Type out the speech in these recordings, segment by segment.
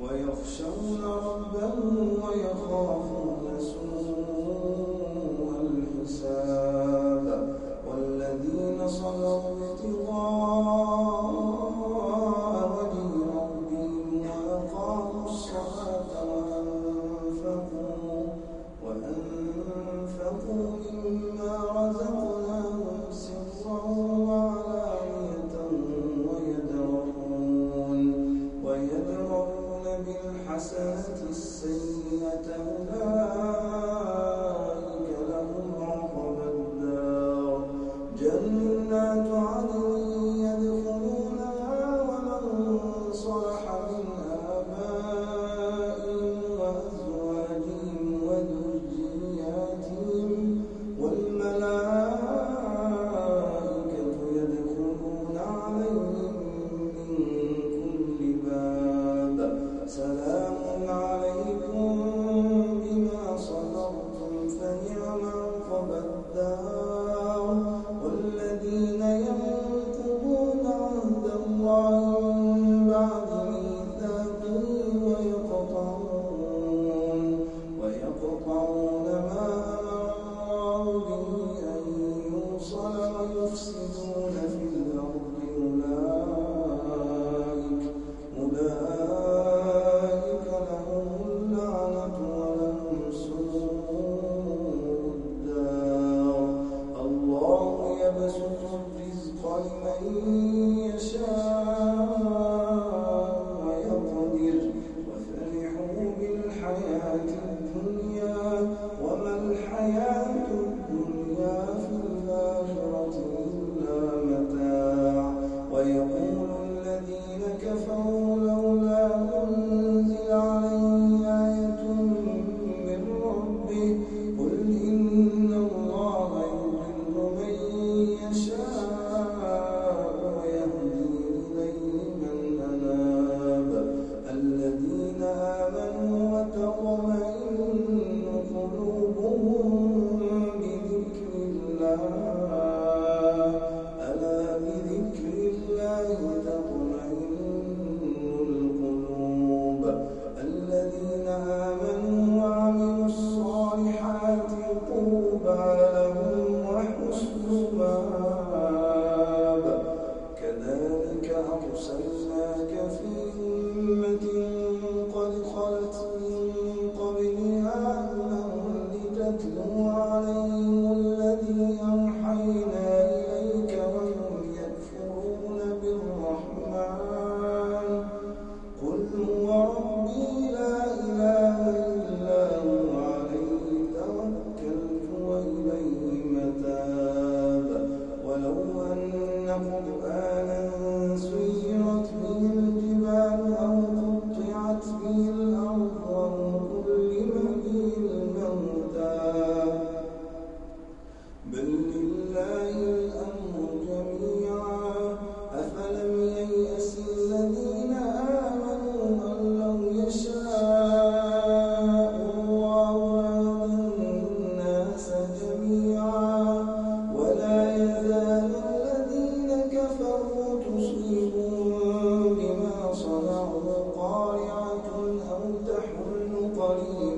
ويخشون ربهم ويخافون سوء الحساب. الحسنة السيئة أولئك yourself. قريب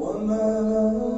الله